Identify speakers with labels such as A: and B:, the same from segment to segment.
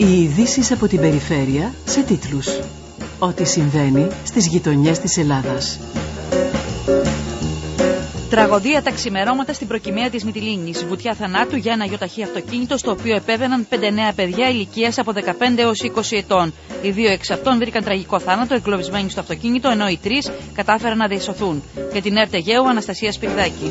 A: Οι ειδήσεις από την περιφέρεια σε τίτλους. Ό,τι συμβαίνει στις γειτονιές της Ελλάδας.
B: Τραγωδία τα ξημερώματα στην προκυμαία της Μυτιλίνης. Βουτιά θανάτου για ένα γιοταχή αυτοκίνητο στο οποίο επέβαιναν 5 νέα παιδιά ηλικίας από 15 έως 20 ετών. Οι δύο εξ αυτών βρήκαν τραγικό θάνατο εγκλωβισμένοι στο αυτοκίνητο, ενώ οι τρεις κατάφεραν να διασωθούν. Για την ΕΡΤ Αιγαίου, Αναστασία Σπυρδάκη.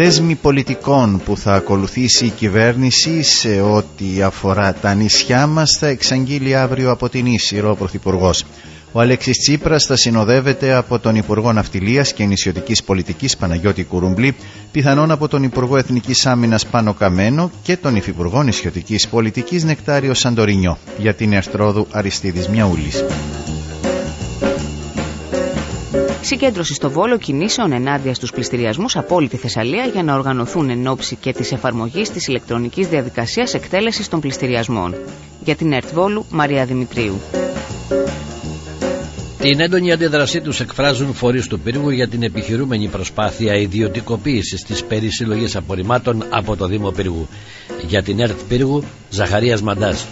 C: Δέσμη πολιτικών που θα ακολουθήσει η κυβέρνηση σε ό,τι αφορά τα νησιά μας θα εξαγγείλει αύριο από την Ίσυρο ο Πρωθυπουργός. Ο Αλέξης Τσίπρας θα συνοδεύεται από τον Υπουργό Ναυτιλίας και Νησιωτικής Πολιτικής Παναγιώτη Κουρουμπλή, πιθανόν από τον Υπουργό Εθνικής Άμυνας Πάνο Καμένο και τον Υφυπουργό Νησιωτικής Πολιτικής Νεκτάριο Σαντορινιό για την Ερθρόδου Αριστίδης Μιαούλης.
D: Συγκέντρωση στο Βόλο κινήσεων ενάντια στους πληστηριασμούς από όλη τη Θεσσαλία για να οργανωθούν εν ώψη και της εφαρμογής της ηλεκτρονικής διαδικασίας εκτέλεσης των πληστηριασμών. Για την ΕΡΤ Βόλου, Μαρία Δημητρίου.
E: Την έντονη αντίδρασή τους εκφράζουν φορείς του πύργου για την επιχειρούμενη προσπάθεια ιδιωτικοποίησης της περισυλλογής απορριμμάτων από το Δήμο Πύργου. Για την ΕΡΤ Πύργου, Ζαχαρίας Μαντάς.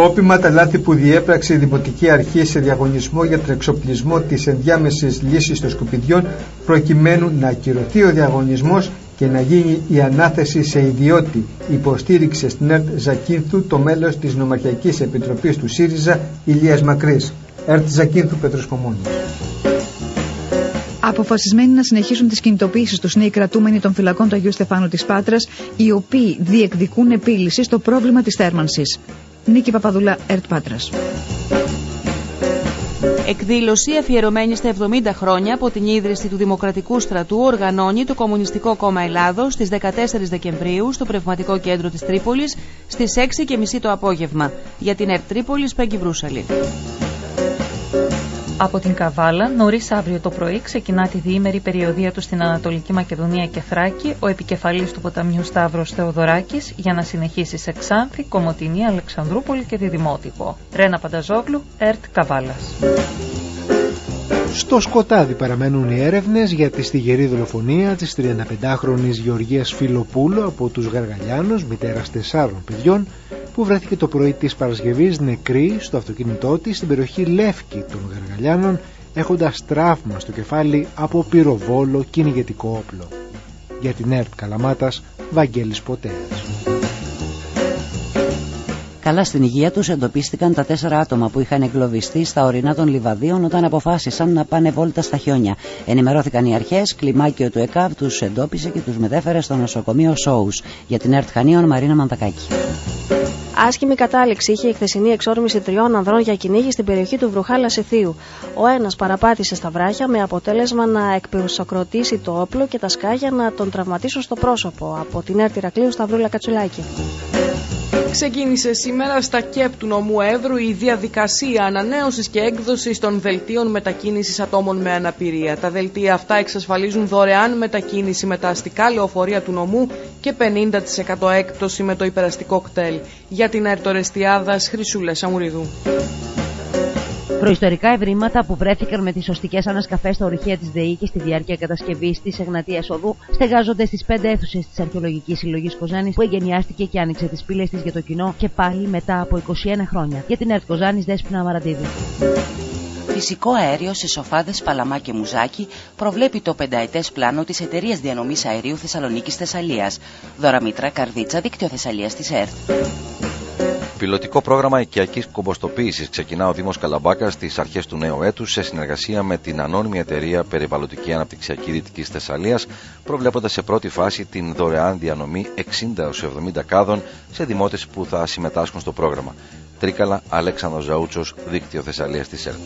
F: Σκόπιμα τα λάθη που διέπραξε η Δημοτική Αρχή σε διαγωνισμό για τον εξοπλισμό της ενδιάμεσης λύσης των σκουπιδιών προκειμένου να ακυρωθεί ο διαγωνισμός και να γίνει η ανάθεση σε ιδιώτη υποστήριξε στην ΕΡΤ Ζακίνθου το μέλος της Νομαρχιακής Επιτροπής του ΣΥΡΙΖΑ Ηλίας Μακρής. ΕΡΤ Ζακίνθου Πέτρος Κομώνης.
G: Αποφασισμένοι να συνεχίσουν τις κινητοποιήσεις τους νέοι κρατούμενοι των φυλακών του Αγίου Στεφάνου της Πάτρας, οι οποίοι διεκδικούν επίλυση στο πρόβλημα της θέρμανσης. Νίκη Παπαδούλα, ΕΡΤ Πάτρας.
B: Εκδήλωση αφιερωμένη στα 70 χρόνια από την ίδρυση του Δημοκρατικού Στρατού οργανώνει το Κομμουνιστικό Κόμμα Ελλάδος στις 14 Δεκεμβρίου στο Πνευματικό Κέντρο της Τρίπολης στις 6.30 το απόγευμα. Για την ΕΡΤ Τρίπολη, Πέγγι Βρούσαλη.
H: Από την Καβάλα, νωρίς αύριο το πρωί, ξεκινά τη διήμερη περιοδία του στην Ανατολική Μακεδονία και Θράκη, ο επικεφαλής του ποταμιού Σταύρος Θεοδωράκης, για να συνεχίσει σε Ξάνθη, Κομωτινή, Αλεξανδρούπολη και Διδημότυπο. Ρένα Πανταζόγλου, ΕΡΤ Καβάλας.
I: Στο σκοτάδι παραμένουν οι έρευνες για τη στιγερή δολοφονία της 35χρονη Γεωργίας Φιλοπούλου από τους Γαργαλιάνους, μητέρας τεσσάρων παιδιών, που βρέθηκε το πρωί της Παρασκευής νεκρή στο αυτοκίνητό της στην περιοχή Λεύκη των Γαργαλιάνων έχοντας τραύμα στο κεφάλι από πυροβόλο κυνηγετικό όπλο. Για την ΕΡΤ Καλαμάτας, Βαγγέλης Ποτέας.
J: Καλά στην υγεία τους εντοπίστηκαν τα τέσσερα άτομα που είχαν εγκλωβιστεί στα ορεινά των Λιβαδίων όταν αποφάσισαν να πάνε βόλτα στα χιόνια. Ενημερώθηκαν οι αρχές, κλιμάκιο του ΕΚΑΒ τους εντόπισε και τους μετέφερε στο νοσοκομείο Σόους. Για την ΕΡΤ Χανίων, Μαρίνα Μαντακάκη.
K: Άσχημη κατάληξη είχε η χθεσινή εξόρμηση τριών ανδρών για κυνήγι στην περιοχή του Βρουχάλα Σεθίου. Ο ένας παραπάτησε στα βράχια με αποτέλεσμα να εκπυροσοκροτήσει το όπλο και τα σκάγια να τον τραυματίσουν στο πρόσωπο. Από την έρτη Ρακλείου Σταυρούλα Κατσουλάκη.
L: Ξεκίνησε σήμερα στα ΚΕΠ του νομού Εύρου η διαδικασία ανανέωσης και έκδοσης των δελτίων μετακίνησης ατόμων με αναπηρία. Τα δελτία αυτά εξασφαλίζουν δωρεάν μετακίνηση με τα αστικά λεωφορεία του νομού και 50% έκπτωση με το υπεραστικό κτέλ. Για την Ερτορεστιάδα Χρυσούλα Σαμουριδού.
M: Προϊστορικά ευρήματα που βρέθηκαν με τις σωστικές ανασκαφές στα ορυχεία της ΔΕΗ και στη διάρκεια κατασκευής της Εγνατίας Οδού στεγάζονται στις πέντε αίθουσες της Αρχαιολογικής Συλλογής Κοζάνης που εγκαινιάστηκε και άνοιξε τις πύλες της για το κοινό και πάλι μετά από 21 χρόνια. Για την ΕΡΤ Κοζάνης Δέσπινα Μαραντίδη.
D: Φυσικό αέριο σε σοφάδες Παλαμά και Μουζάκι προβλέπει το πενταετές πλάνο της εταιρείας διανομής αερίου Θεσσαλονίκη Θεσσαλία. Δωραμήτρα Καρδίτσα, δίκτυο Θεσσαλίας της ΕΡΤ.
N: Πιλωτικό πρόγραμμα οικιακής κομποστοποίησης ξεκινά ο Δήμος Καλαμπάκας στις αρχές του νέου έτους σε συνεργασία με την ανώνυμη εταιρεία Περιβαλλοντική Αναπτυξιακή Δυτικής Θεσσαλίας, προβλέποντας σε πρώτη φάση την δωρεάν διανομή 60 70 κάδων σε δημότες που θα συμμετάσχουν στο πρόγραμμα. Τρίκαλα, Αλέξανδρος Ζαούτσος, Δίκτυο Θεσσαλίας της ΕΡΤ.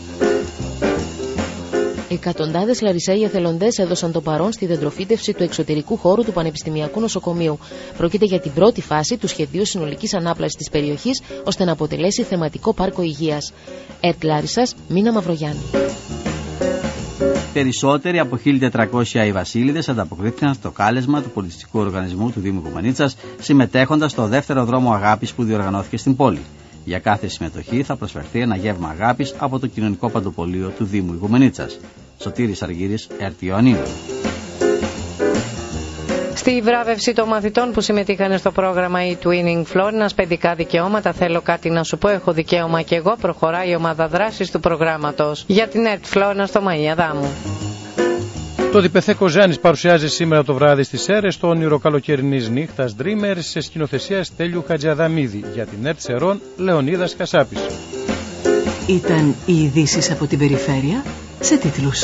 O: Εκατοντάδες Λαρισαίοι εθελοντές έδωσαν το παρόν στη δεντροφύτευση του εξωτερικού χώρου του Πανεπιστημιακού Νοσοκομείου. Πρόκειται για την πρώτη φάση του σχεδίου συνολικής ανάπλασης της περιοχής, ώστε να αποτελέσει θεματικό πάρκο υγείας. Ερτ Λάρισας, Μίνα Μαυρογιάννη.
P: Περισσότεροι από 1.400 οι Βασίλειδες ανταποκρίθηκαν στο κάλεσμα του πολιτιστικού οργανισμού του Δήμου Κουμανίτσας, συμμετέχοντας στο δεύτερο δρόμο αγάπης που διοργανώθηκε στην πόλη. Για κάθε συμμετοχή θα προσφερθεί ένα γεύμα αγάπης από το κοινωνικό παντοπολείο του Δήμου Ιγουμενίτσας. Σωτήρης Αργύρης, Ερτιόνι.
Q: Στη βράβευση των μαθητών που συμμετείχαν στο πρόγραμμα e-Twinning Florina, παιδικά δικαιώματα, θέλω κάτι να σου πω, έχω δικαίωμα και εγώ, προχωράει η ομάδα δράσης του προγράμματος. Για την ΕΡΤ Florina στο Μαία Δάμου.
R: Το Διπεθέ Κοζάνης παρουσιάζει σήμερα το βράδυ στις αίρες το όνειρο καλοκαιρινής νύχτας Dreamers σε σκηνοθεσία Στέλιου Χατζιαδαμίδη για την ΕΡΤ Σερών Λεωνίδας Χασάπης.
A: Ήταν οι ειδήσεις από την περιφέρεια σε τίτλους.